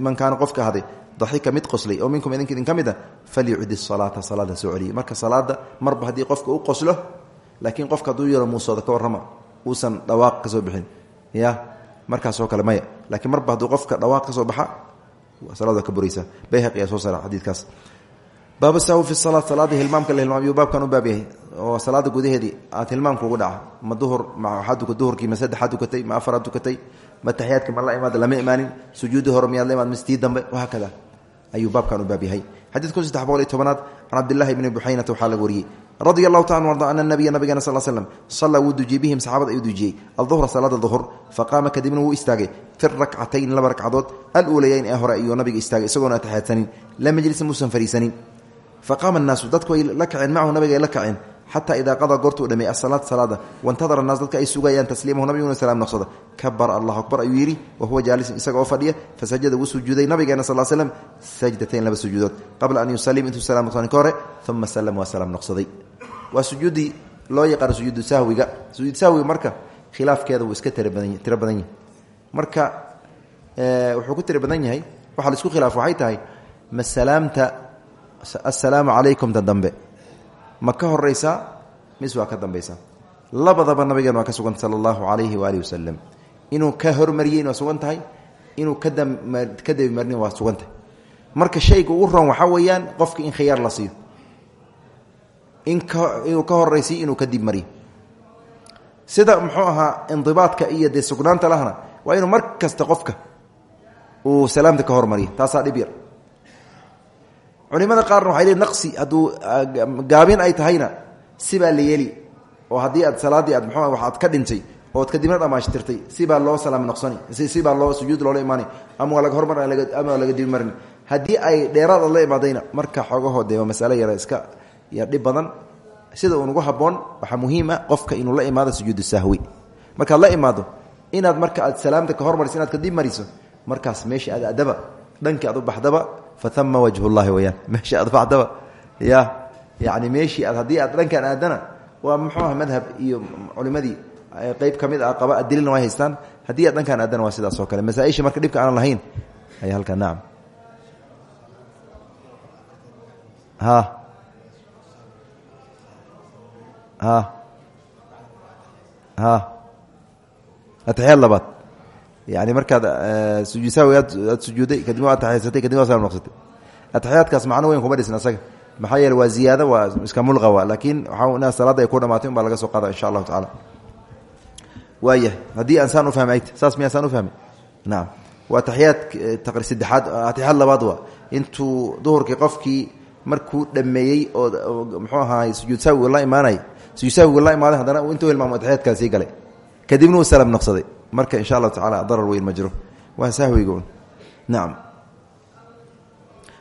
[SPEAKER 1] man kaana qofka ahday daxika mid qoslay oo minkum idinka idin ka mid a falyucid salaata salaada soo celiya marka salaada marba haddii qofka u qoslo laakiin qofka hadduu yaro muusooda ka warrama uusan dhawaaq ka soo bixin. Ya markaasoo kale maya. Laakiin marba hadduu qofka dhawaaq ka soo baxa salaada baab sahwi fi salaat salaada hilmaamka la hilmaamiyo baabkan u baab yahay. Oo salaada gudaheedii aad hilmaamka ugu dhaca ma duhur ma waxaa duka duhurkii ma saddexaad dukatay ma afaraad dukatay ma taxiyaadka ma la imaada lama imaanin. Sujuudi hore miyaad la imaad mistii dambe wahaakada ayuu baabkan u baab yahay. Xadiid kun saddex boqol iyo tobanaad can cabdillahi bni buxaynata waxaa laga wariyey. Radia allahu taala arda ana nabiya nabigana sal slm sallaa wuu dujiyey bihim saxaabada ayuu dujiyey. Alduhra salaada duhur faqaama kadibna wuu istaagay. Fi rakcatayn laba ragcadood aluulayayn ee hore faqaama annaasu dadku ay la kaceen macahu nabiga ay la kaceen. xataa idaa qadaa goortuu dhameey asalaad salaada wantadara annaas dadka ay sugayaan tasliimahu nabiguna salaam noqsada kabara allahu akbar ayuu yidhi wa huwa jaalisun isaga oo fadhiya fasajada wuu sujuuday nabigeena sal slm sajdatayn laba sujuudood qabla an yusalim intuu salaam noqsanin ka hore uma sallam waa salaam noqsaday waa sujuuddii loo yaqaano sujuudu sahwiga sujuud sahwiga marka khilaafkeeda wuu iska tiro badan yahay assalaamu calaykum ta dambe. Ma ka horaysaa mis waa ka dambaysaa labadaba nabigeen waa ka suganta sala allahu calayhi waaalih wasalam inuu ka hormariyeyna waa sugan tahay inuu ka dabimarnin waa sugan tahay. Marka shayga ugu roon waxaa weeyaan qofka in khiyaar la siiyo. Inuu ka horaysiy inuu ka dib mariyo. Sida muxuu ahaa indibaadka iyo dee sugnaanta lahna waa inuu mar kasta qofka uu salaamta ka hormariyo. Taasaa dhib culimada qaarna waxay leeyiin naqsi hadduu gaabin ay tahayna sibaa la yeeli oo haddii aad salaaddii aad muxuu waxaad ka dhintay ood kadibna dhamaashtirtay sibaa loo salaam noqsani sibaa loo sujuud loola imaanay ama waa laga hormar ama laga dibi marin haddii ay dheeraad aad la imaadayna marka xoogahoo dee waa masalo yara iska ya dhib badan sida unugu haboon waxaa muhiima qofka inuu la imaado sujuudu sahwi. Markaad la imaado inaad marka aad salaamta ka hormariso inaad kadib mariso markaas meesha aad adaba dhankii aad u baxdaba faama wajh llahi weyaan [laughs] meeshii aad baxdaba ya yani meeshii aad haddii aad dhankan aadana waa muxuuaha madhab iyo culimadii qeyb ka mid ah qaba adilina way haystaan. Haddii aad dhankan aadana waa sidaas oo kale. Masaaisha marka dhibka aanan lahayn ayaa halkaa nacam ha. Ha. Ha. Ataxiyaad labaad yani markaad sujuudsawi aad sujuuday kadibna waa ataxiyadsatay kadibna waa salaam noqsatay ataxiyaadkaas macno weyn kuma dhisna asaga maxaa yeele waa ziyaado waa iska mulqawa laakiin waxaa inaa salaadda ay ku dhamaatay un baa laga soo qaada insha allahu tacala waaya haddii aan saan ufahmay ayt saas miyaa saan ufahmay naam waa taxiyaad saddexaad atixiyaad labaad waa intuu duhurkii qofkii markuu dhameeyey oo muxuu ahaay sujuud sahwiga la imaanay sujuud sahwiga la imaaday haddana intuu hilmaamo atixiyaadkaa sii galay kadibna uu salaam noqsaday marka insha allahu tacala darar weyn ma jiro. Waa sahwiga un nacam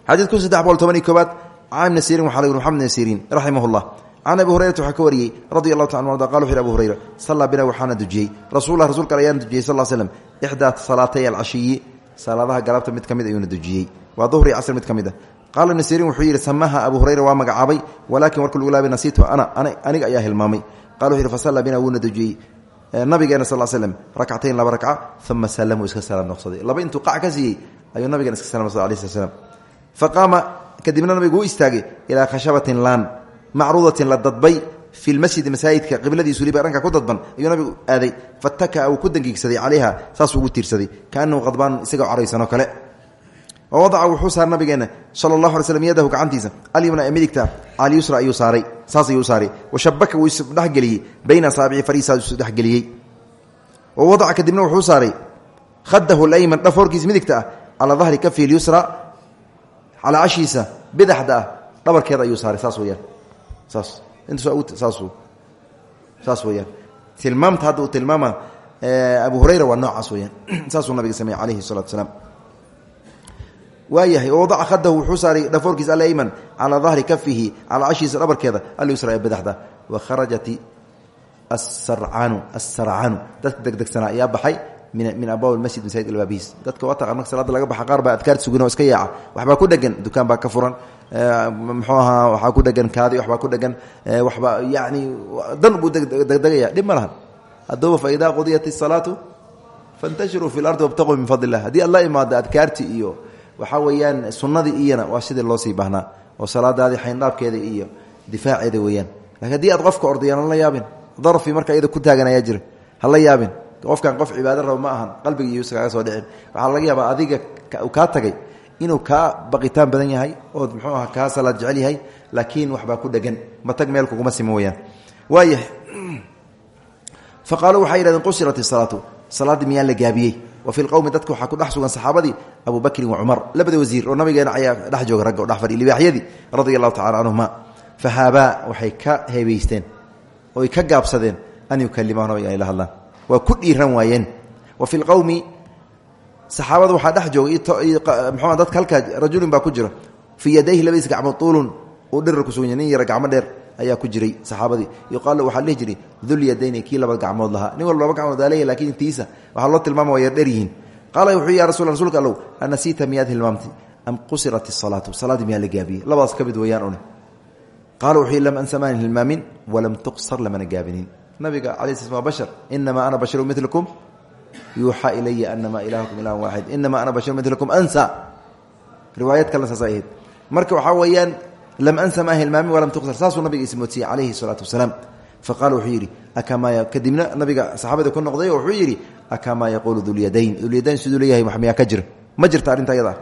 [SPEAKER 1] xadiid kun saddex boqol toban iyo koobaad can ibni sirin waxaa lg maxamed ibn sirin raximah llah can abi hurayrata waxaa ka wariyey radi allahu taala arda qala wuxu yhi abu hurayra sallaa bina waxaana dujiyey. Rasuullah rasulka ayaana dujiyey sal slm ixdaa salaatay alcashiyi salaadaha galabta mid ka mid ayuuna dujiyey. Waa duhri casr mid ka mid a qaala ibnu sirin wuxuu yidhi samaha abu hurayra waa magacaabay walaakin warka lagu laabay nasiitu ana aniga ayaa hilmaamay. Qala wuxu yhi fasallaa bina wuuna dujiyey nabigeena sal slm rakcatayn laba rakca uma salamuu iska salaam noqsaday. Laba intuu qac ka siiyey ayuu nabigeena iska salam noqsaday alai slat slam kadibna nabigu u istaagay ilaa khashabatin laan macruudatin la dadbay fi lmasjidi masaajidka qibladiisu liba dhanka ku dadban ayuu nabigu aaday. Fataka uu ku dangiigsaday calayha saasuu ugu tiirsaday kaanahu qadbaan isagoo caraysanoo kale wawadaca wuxuu saaray nabigeena sala allahu alay slm yadahu gacantiisa alyumna midigta alyusra ayuu saaray saas ayuu saaray washabaka wuu isdhexgeliyey bayna asaabici fariisaa isdhexgeliyey wawadaca kadibna wuxuu saaray khadahu layman dhafoorkiisa midigta ah calaa dahri kafi lyusra calaa cashiisa bidaxda ah dhabarkeeda ayuu saaray saas weyaan saas saas weyaan tilmaamta hadda uu tilmaama abu hurayra waa noocaas weyaan saasuu nabiga sameeyey calayhi salatu asalaam waayahay wadaca khadahu wuxuu saaray dhafoorkiisa alayman calaa dahri kafihi calaa cashiisa dhabarkeeda alyusra ee bidaxda wa kharajat asarcaanu asarcaanu dadka degdegsanaa ayaa baxay min abwaab masjid masaajid albaabihiis dadka waa taqan marka salaada laga baxa qaar baa adkaar sugan oo iska yaaca. Waxbaa ku dhegan dukaan baa ka furan. Muxuu ahaa waxaa ku dhegan kaadi waxbaa ku dhegan waxbaa yani dan buu degdegaya. Dhib ma lahan. Haddaba fa idaa qudiyat isalaatu fantashiruu fi lardi wabtaquu min fadli illah haddii aad la imaado adkaarti iyo waxaa weeyaan sunnadii iyana waa sidii loo sii baahnaa oo salaadaadii xayndhaabkeeda iyo difaaceeda weeyaan. Lakin haddii aad qofka ordayaan hala yaabin. Darfi marka iyada ku taagan ayaa jira. Yaabin. Qofkan qof cibaado raba ma ahan. Qalbiga iyuusa kaaga soo dhicin. Waxaa laga yaabaa adiga kaa tagay inuu kaa baqitaan badan yahay ood muxuu aha kaa salaad jecel yahay laakiin waxbaa ku dhegan. Matag meel kuguma simo weyaan waayahay [clears throat] fa qaaluu waxay yidhahdeen qusirat isalaatu salaaddii la gaabiyey wa fi lqowmi dadka waxaa ku dhex sugan saxaabadii abu bakrin wa cumar labada wasiir oo nabigeena ayaa dhex jooga ragga o dhex fadhiy libaaxyadii radia allahu tacala canhuma waxay ka heebaysteen oy ka gaabsadeen an yukalimahum nabiga inay la hadlaan waa ku dhiiran waayeen. Wa fi lqowmi saxaabada waxaa dhex jooga mxu dadka halkaa rajulin baa ku jira. Fii yadayhi labadiis gacmood tuulun uu dhirar ku sugan yahy nin gacmo dheer ayaa ku jiray saxaabadii. Yuqaalu waxaa dhihi jiray dul yadayni kii laba gacmood lahaa. Nin walba laba gacmood aaley lakiin tiisa waxaa loo tilmaama waa yar dher yihiin. Qaala wuxuu ya rasul rsulka allow anasiita miyaad hilmaamtay? Am qusirat isalaatu salaaddii miyaa la gaabiyey. Labadaas ka mid weeyaan une. Qaala wuxuu lam ansamaan hilmaamin walam tuqsar lamana gaabinin. Nabiga ala sl waa bashar. Inamaa ana basharu milukum yuuxaa ilaya anamaa ilahakum ilah waaxid. Inamaa ana basharu milukum ansa. Riwaayad kalena saas ay ahayd. Marka waxaa weeyaan lam ansa maa hilmaamin walam tuqsar saasuu nabiga ismoodsiiyey calayhi salaatu wasalaam. Faqala wuxuu yidhi akamaa kadibna nabiga saxaabada ku noqday oo wuxuu yidhi akamaa yaquulu dulyadayn dulyadayn siduu leeyahay wax miyaa ka jira. Ma jirta arrinta ayada ah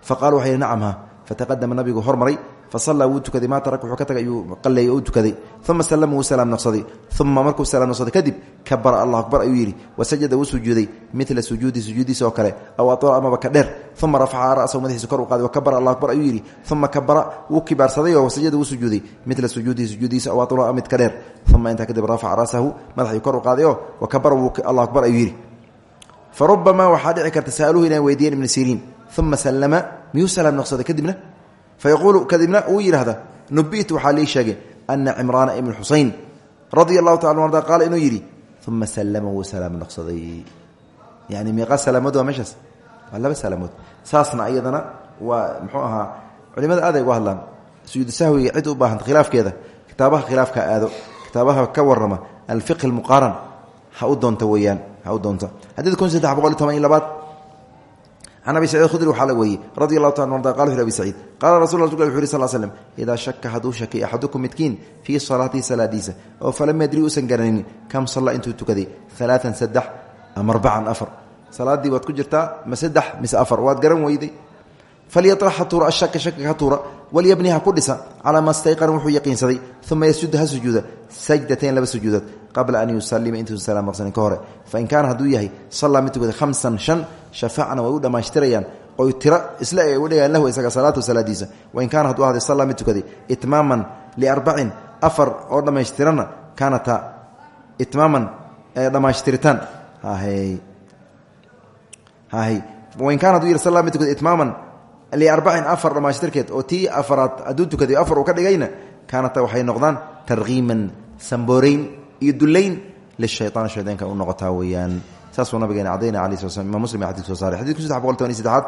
[SPEAKER 1] faqala waxay yidhi nacam ha. Fataqadama nabigu hormaray fasallaa wuu tukaday maa tarak wuxuu ka tagay ayuu qalleeyey u tukaday uma sallama wuu salaam noqsaday uma markuu salaam noqsaday kadib kabara allah akbar ayuu yidhi wasajada wuu sujuuday midla sujuudi sujuudiisa oo kale aw atola amaba ka dheer uma rafaca ra'sahu madaxiisa kor u qaaday wakabara allah akbar ayuu yidhi uma kabara wuu kibaarsaday oo wasajada wuu sujuuday midla sujuudihi sujuudiisa aw atola mid ka dheer uma intaa kadib rafaca ra'sahu madaxii kor u qaaday oo wakabara wuu allah akbar ayuu yidhi farubamaa waxaa dhici karta sa'aluhu inay weydiiyeen ibna siriin uma sallama miyuu salaam noqsaday kadibna fayaquulu kadibna uu yidhahda nubitu waxaa lii sheegay ana cimraana ibn xuseyn radia allahu taala arda qaala inuu yidhi uma sallama wuu salaam noqsaday yani meeqa salaamood waa meeshaas waa laba salaamood saasna iyadana waa muxuu ahaa culimada aad ay uga hadlaan sujuudu sahwiga cid u baahanta khilaafkeeda kitaabaha khilaafka aado kitaabaha ka warama alfiqhi almuqaaran ha u doonta can abi sacid khudri waxaa la weeyey radi allahu taala arda qala abi saciid qaala rasul wuxu yhi sal slm idaa shaka hadduu shakay axadukum midkiin fii salaatihi salaadiisa oo falam yadri uusan garanaynin kam salla intuu tukaday alaaan saddex ama arbacan afar salaadii waad ku jirtaa ma saddex mise afar waad garan weyday falyarax ha tuura ashaka shaka ha tuura walyabni ha ku dhisa calaa ma stayqana wuxuu yaqiinsaday uma yasjuda ha sujuuda sajdatayn laba sujuudood qabla an yusalima intuusan salaam maqsanin ka hore fain kaana hadduu yahay sallaa mid tukaday hamsan shan shafacna way u dhammaystirayaan oy tiro isla ay u dhigaan lahu isaga salaatu salaadiisa wain kaana hadduu ahday sallaa mid tukaday itmaaman liarbacin afar oo dhammaystirana kaanata itmaaman dhammaystiritaan wain kaana haduu yih sallaa mid tukaday itmaaman liarbacin afar dhamaystirkeed oo tii afaraad hadduu tukaday afar uu ka dhigayna kaanata waxay noqdaan tarkiiman sambooreyn iyo dulayn lishayaan shaydaanka u noqotaa weeyaan. Saasuu nabigeena cadayna ala sl sl imam muslim xadis soo saaray. Xadidku saddex boqol toban iyo saddexaad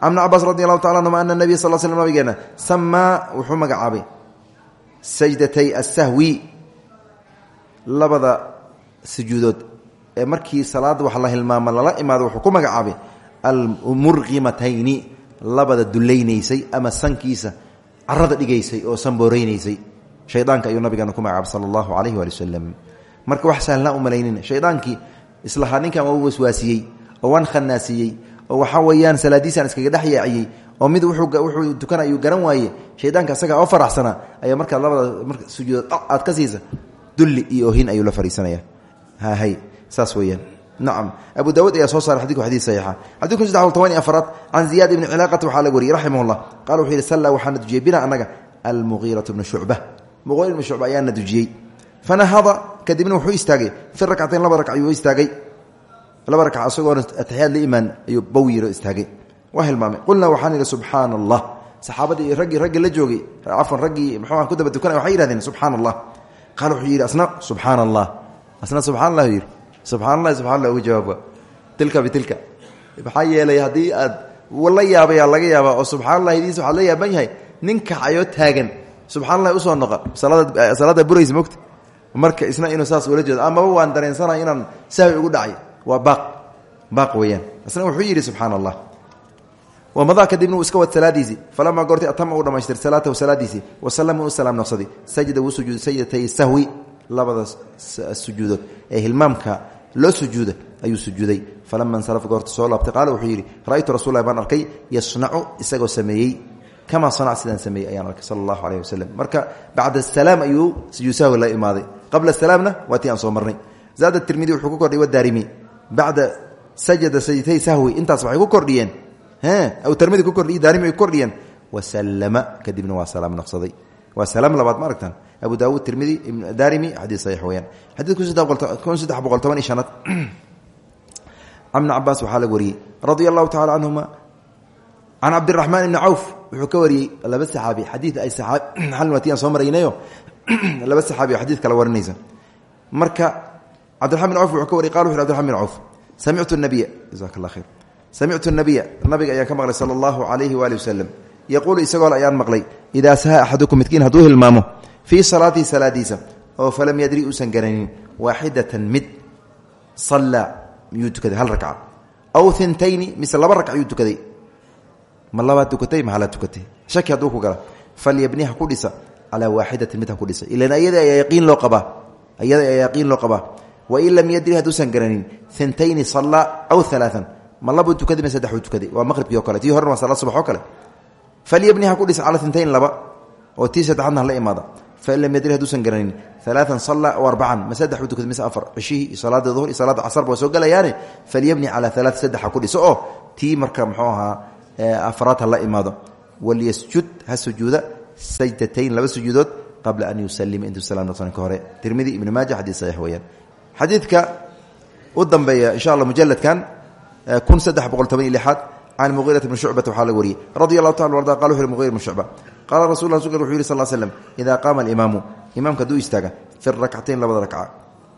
[SPEAKER 1] can ibni cabaas radi allahu tacala anhuma ana nabiya sal slam nabigeena samaa wuxuu magacaabay sajdatay asahwi labada sujuudood. Ee markii salaada wax la hilmaama lala imaado wuxuu ku magacaabay almurqimatayni labada dulaynaysay ama sankiisa carada dhigaysay oo sanbooreynaysay shaydaanka ayuu nabigeena ku magacaabay sala allahu calayhi waali wasalam marka wax sahlnaa u malaynin shaydaankii islahaa ninkan waa waswaasiyey oo waan khanaasiyey oo waxaa weeyaan salaadiisaan iskaga dhex oo mid wuxuu tukan ayuu garan waaye shaydaanka asaga oo faraxsanaa ayaa markaad labada marka sujuudood aad ka siisa dulli iyo ohin ayuu la fariisanaya. Hahay saas weeyaan nacam abu daawuud ayaa soo saaray xadidku xadiis saxiixa. Xadidku saddex toban iyo afaraad can ziyaad ibni cilaaqata waxaa laga wariyey raximah llah qala wuxuu yidhi salla waxaana dujiyey bina annaga almugiiratu bnu shucba. Muqiira ibnu shucba ayaana dujiyey fanahada kadibna wuxuu istaagay fi rakcatayn laba ragc ayuu istaagay. Laba ragc isagoona ataxiyaad la imaan ayuu bawiro istaagay. Waa hilmaamay. Qulnaa waxaan idhi subxaana allah saxaabadii raggii raggii la joogay. Cafwan raggii muxuu ku daba tukanay waxay yihahdeen subxaana allah qaala wuxuu yidhi asna subxaana allah asna subxana allah yidhi subxana allahi subxana allah ugu jawaaba tilka. Bitilka yeelay haddii aad la yaabayaa laga yaabaa oo subxana allah idiis waxaad la yaaban yahay nin kacayoo taagan. Subxana allahi u soo noqa salaada salaada buraysa mogta marka isna inuu saas ula jeedo. Amaba waan dareensanay inaan sahwi ugu dhacay. Waa baaq. Baaq weeyaan. Isna wuxuu yidhi subxaana allah wamadaa kadibna uu iska wad salaadiisii falamaa goortay atama uu dhamaystir salaatahu salaadiisii wasalama u salaam noqsaday sajda wuu sujuuday sajdatay sahwi. Labada sujuudood. Ee hilmaamka loo sujuuda ayuu sujuuday. Falama insarafa goorta soo laabtay qaala wuxuu yidhi ra'aytu rasullahi baan arkay yasnacu isagoo sameeyey. Kamaa sanac sidaan sameeyey ayaan arkay sala allahu wasalam marka bacda asalaam ayuu sujuud sahwi la imaaday. Qabla salaamna waa aan soo marnay. Zaada tirmidi wuxuu ku kordhiy wadaarimi bacda sajada sajdatay sahwi intaas waxay ku kordhiyeen. Aw tirmidi ku kordhiy daarimi ku kordhiyeen. Wasalama kadibna waa salaam noqsaday. Waa salaam labaad ma abu daawuud tirmidi daarimi xadiis saxiix weyaan xadiidku kun saddex boqol toban iyo shanaad. Ibni cabaas waxaa laga wariyey radia allahu tacala canhuma can cabdiraxmaan ibni cawf wuxuu ka wariyey laba saxaabi xadiid ay xalmati [clears throat] aan soo maraynayo [clears throat] laba saxaabi oo kala warinaysa. Marka cabdiraxman bin cawf wuxuu ka wariyey qala wuxu abdirxman bin cawf samictu nabiya jasak allah khayr samictu nabiya nabiga ayaan ka maqlay calayhi waali wasalam yaquulu isagoo ayaan maqlay idaa saha axadukum midkiin hadduu hilmaamo fii salaatihi salaadiisa. Oo falam yadri uusan garanin. Waaxidatan mid sallaa miyuu hal ragca aw intayni mise laba ragc yuu ma labaad tukatay ma halaa tukatay. Shaki hadduu ku gala. Falyabni ha ku dhisa. Calaa mid ha ku dhisa. Ilan ayada ayaa yaqiin loo qabaa. Ayada ayaa yaqiin loo qabaa. Wain lam yadri garanin intayni sallaa aw alaaan ma labuu tukaday ma saddexuu tukaday. Waa maqribkii o kale. Tii horena waa salaad subax oo kale. Falyabni laba. Oo tii saddexaadna hala imaada fain lam yadri hadduusan garanin alaaan salla aw arbacan ma saddex uu tukaday mise afar cishihii salaada duhr iyo salaada casarba waa soo gelayaane falyabni calaa alaa saddex ha ku dhiso oo tii marka muxuu ahaa afraad ha la imaado walyasjud ha sujuuda sajdatayn laba sujuudood qabla an yusalima intuu salaam noqsanin ka hore tirmidi ibni maaja xadiis saxiix weeyaan xadiidka u dambeeya insha allah mujaladkan kun saddex boqol toban iyo lixaad can mugiirata bni shucbata waxaa laga wariyey radi allahu taala arda qala wuxu mugiir bn shucba qaala rasul rasulka wuxuu yihi sal slm idaa qaama alimaamu imaamka hadduu istaaga fi rakcatayn labada rakca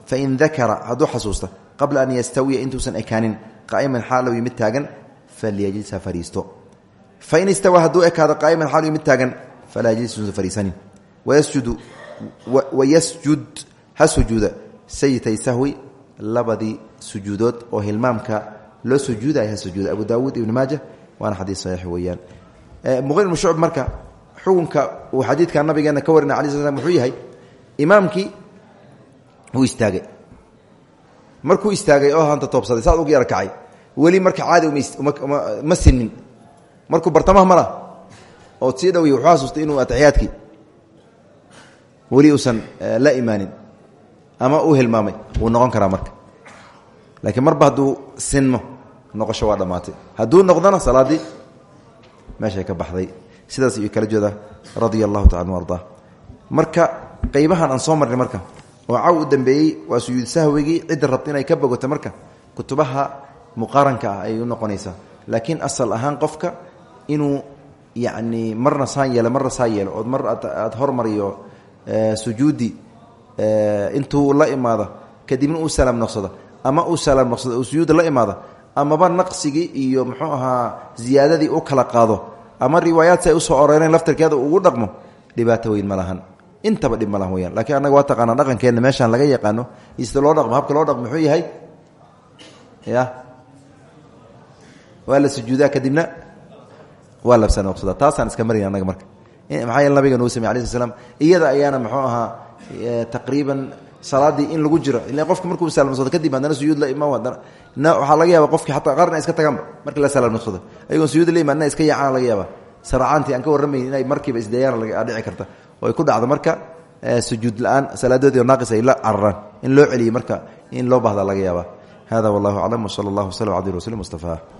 [SPEAKER 1] fain dakara hadduu xasuusta qabla an yastawiya intuusan ekaanin qaa'iman xaalow mid taagan falyajlis ha fariisto fain istawaa hadduu ekaado qaa'iman xaalow mid taagan falaa yajlis usan fariisanin wayasjudu wayasjud ha sujuuda sayitay sahwi labadii sujuudood oo hilmaamka loo sujuuday ha sujuuda abu daawuud ibni maaja waana xadiid saxiix weeyaan muqir ibnu shucb marka xukunka uu xadiidka nabigeena ka warina alai sl slam wuxuu yahay imaamkii wuu istaagay. Markuu istaagay oo hanta toobsaday saad ugu yara kacay weli marka caadi ma sinin markuu bartamaha mara oo sii dhow wuxuu xasuustay inuu atixiyaadkii weli uusan la imaanin ama uu hilmaamay wuu noqon karaa marka. Laakiin marba hadduu sinmo noqosho waa dhammaatay. Hadduu noqdona salaadii meeshay ka baxday sidaas ayuu kala jeeda radia allahu taala ardaa marka qeybahan aan soo marnay marka oo caw u dambeeyey waa sujuud sahwigii cidda rabta inay ka bogoto marka kutubaha muqaaranka ah ayay u noqonaysaa. Laakiin asal ahaan qofka inuu yacni marna saan yeelo marna saa yeelo ood mar aad hormariyo sujuudi intuu la imaado kadibna uu salaam noqsado ama uu salaam noqsado uu sujuudda la imaado amaba naqsigii iyo muxuu ahaa ziyaadadii u kala qaado ama riwaayaad si ay u soo ororeen laftarkeeda ugu dhaqmo dhibaato weyn ma lahan intaba dhib ma lahan weyaan lakiin annaga waa taqaanaa dhaqankeenna meeshaan laga yaqaano sida loo dhaqmo habka loo dhaqmo muxuu yahay ya. Waa la sujuudaa kadibna waa labsa noqsada taasaan iska marayna annaga marka maxaa yeele nabiga nuu samey alai sl slam iyada ayaana muxuu ahaa taqriiban salaadii in lagu jiro. Ila qofka markuu salaamnoqsado kadib haddana suyuud la imaam haddana waxaa laga yaaba qofki ataa qaarna iska tagaanba markii la salaamnoqsado ayagoon suyuud la imaanna iska yaacaan laga yaaba saracaantii aan ka warramayn inay markiiba isdeeyaan dhici karta. Oo ku dhacdo marka sujuud la'aan salaadoodii naaqis la cararaan in loo celiyo marka in loo bahda laga yaaba hada wallahu aclam wsala allah wslam rasul mustafa